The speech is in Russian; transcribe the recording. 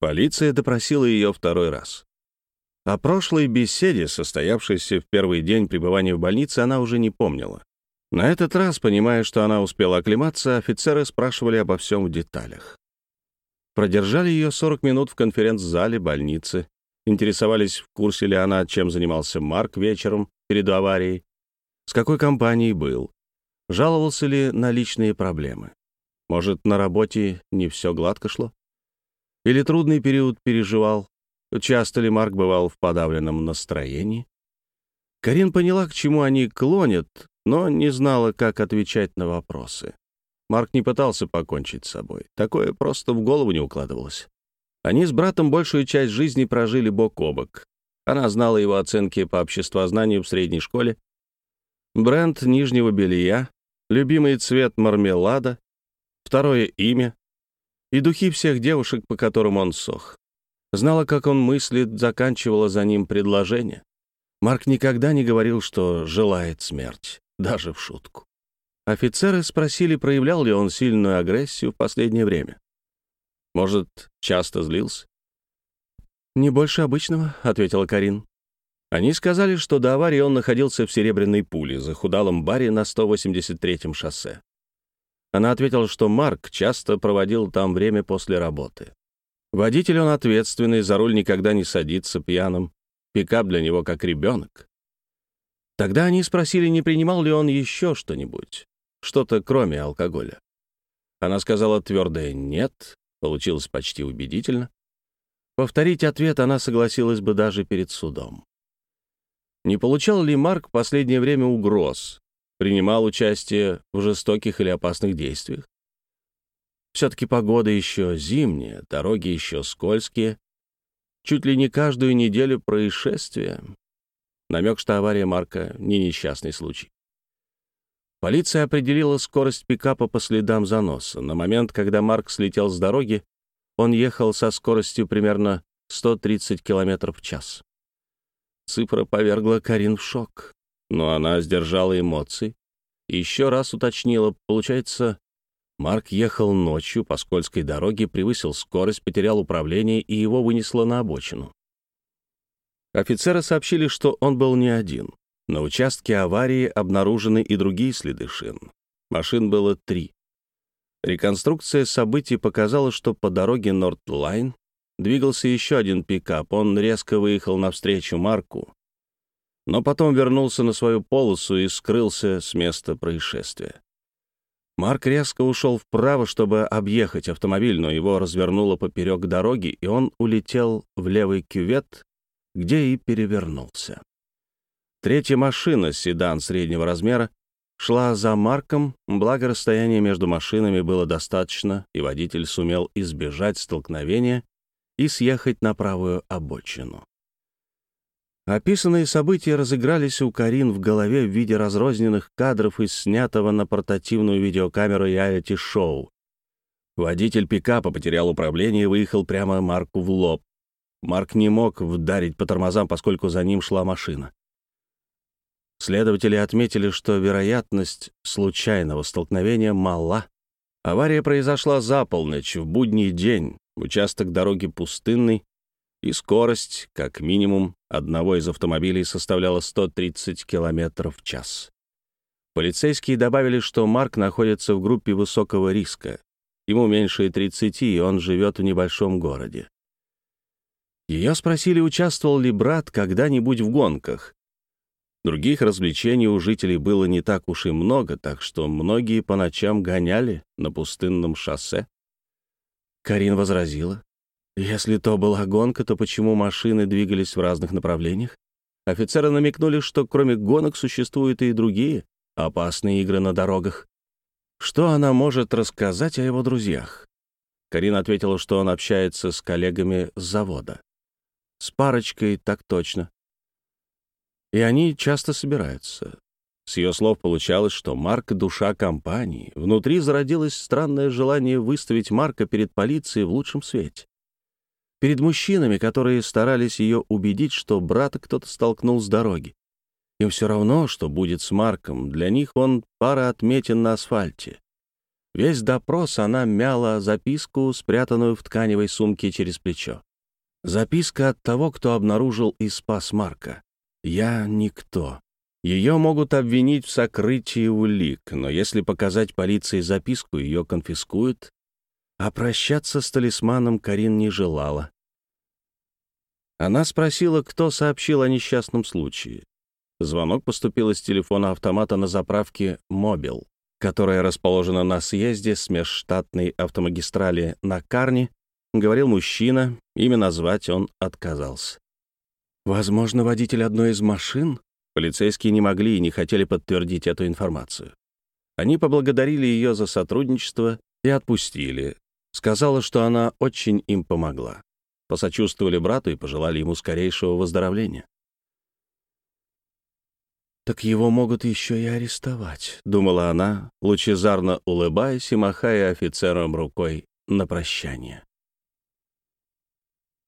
Полиция допросила ее второй раз. О прошлой беседе, состоявшейся в первый день пребывания в больнице, она уже не помнила. На этот раз, понимая, что она успела оклематься, офицеры спрашивали обо всем в деталях. Продержали ее 40 минут в конференц-зале больницы, интересовались, в курсе ли она, чем занимался Марк вечером перед аварией, с какой компанией был, жаловался ли на личные проблемы. Может, на работе не все гладко шло? Или трудный период переживал? Часто ли Марк бывал в подавленном настроении? Карин поняла, к чему они клонят, но не знала, как отвечать на вопросы. Марк не пытался покончить с собой. Такое просто в голову не укладывалось. Они с братом большую часть жизни прожили бок о бок. Она знала его оценки по обществознанию в средней школе, бренд нижнего белья, любимый цвет мармелада, второе имя и духи всех девушек, по которым он сох. Знала, как он мыслит, заканчивала за ним предложение. Марк никогда не говорил, что желает смерть, даже в шутку. Офицеры спросили, проявлял ли он сильную агрессию в последнее время. Может, часто злился? «Не больше обычного», — ответила Карин. Они сказали, что до аварии он находился в «Серебряной пуле», захудалом баре на 183-м шоссе. Она ответила, что Марк часто проводил там время после работы. Водитель он ответственный, за руль никогда не садится пьяным. Пикап для него как ребенок. Тогда они спросили, не принимал ли он еще что-нибудь что-то кроме алкоголя. Она сказала твердое «нет», получилось почти убедительно. Повторить ответ она согласилась бы даже перед судом. Не получал ли Марк в последнее время угроз? Принимал участие в жестоких или опасных действиях? Все-таки погода еще зимняя, дороги еще скользкие. Чуть ли не каждую неделю происшествия. Намек, что авария Марка — не несчастный случай. Полиция определила скорость пикапа по следам заноса. На момент, когда Марк слетел с дороги, он ехал со скоростью примерно 130 км в час. Цифра повергла Карин в шок, но она сдержала эмоции еще раз уточнила. Получается, Марк ехал ночью по скользкой дороге, превысил скорость, потерял управление и его вынесло на обочину. Офицеры сообщили, что он был не один. На участке аварии обнаружены и другие следы шин. Машин было три. Реконструкция событий показала, что по дороге Нордлайн двигался еще один пикап. Он резко выехал навстречу Марку, но потом вернулся на свою полосу и скрылся с места происшествия. Марк резко ушел вправо, чтобы объехать автомобиль, но его развернуло поперек дороги, и он улетел в левый кювет, где и перевернулся. Третья машина, седан среднего размера, шла за Марком, благо расстояние между машинами было достаточно, и водитель сумел избежать столкновения и съехать на правую обочину. Описанные события разыгрались у Карин в голове в виде разрозненных кадров из снятого на портативную видеокамеру реалити-шоу. Водитель пикапа потерял управление и выехал прямо Марку в лоб. Марк не мог вдарить по тормозам, поскольку за ним шла машина. Следователи отметили, что вероятность случайного столкновения мала. Авария произошла за полночь, в будний день, участок дороги пустынный, и скорость, как минимум, одного из автомобилей составляла 130 км в час. Полицейские добавили, что Марк находится в группе высокого риска. Ему меньше 30, и он живет в небольшом городе. Ее спросили, участвовал ли брат когда-нибудь в гонках. Других развлечений у жителей было не так уж и много, так что многие по ночам гоняли на пустынном шоссе. Карин возразила. Если то была гонка, то почему машины двигались в разных направлениях? Офицеры намекнули, что кроме гонок существуют и другие опасные игры на дорогах. Что она может рассказать о его друзьях? Карин ответила, что он общается с коллегами с завода. С парочкой так точно и они часто собираются. С ее слов получалось, что Марк — душа компании. Внутри зародилось странное желание выставить Марка перед полицией в лучшем свете. Перед мужчинами, которые старались ее убедить, что брата кто-то столкнул с дороги. Им все равно, что будет с Марком. Для них он пара отметин на асфальте. Весь допрос она мяла записку, спрятанную в тканевой сумке через плечо. Записка от того, кто обнаружил и спас Марка. «Я никто. Ее могут обвинить в сокрытии улик, но если показать полиции записку, ее конфискуют. А прощаться с талисманом Карин не желала. Она спросила, кто сообщил о несчастном случае. Звонок поступил из телефона автомата на заправке «Мобил», которая расположена на съезде с межштатной автомагистрали на Карне, говорил мужчина, имя назвать он отказался. Возможно, водитель одной из машин? Полицейские не могли и не хотели подтвердить эту информацию. Они поблагодарили ее за сотрудничество и отпустили. Сказала, что она очень им помогла. Посочувствовали брату и пожелали ему скорейшего выздоровления. «Так его могут еще и арестовать», — думала она, лучезарно улыбаясь и махая офицерам рукой на прощание.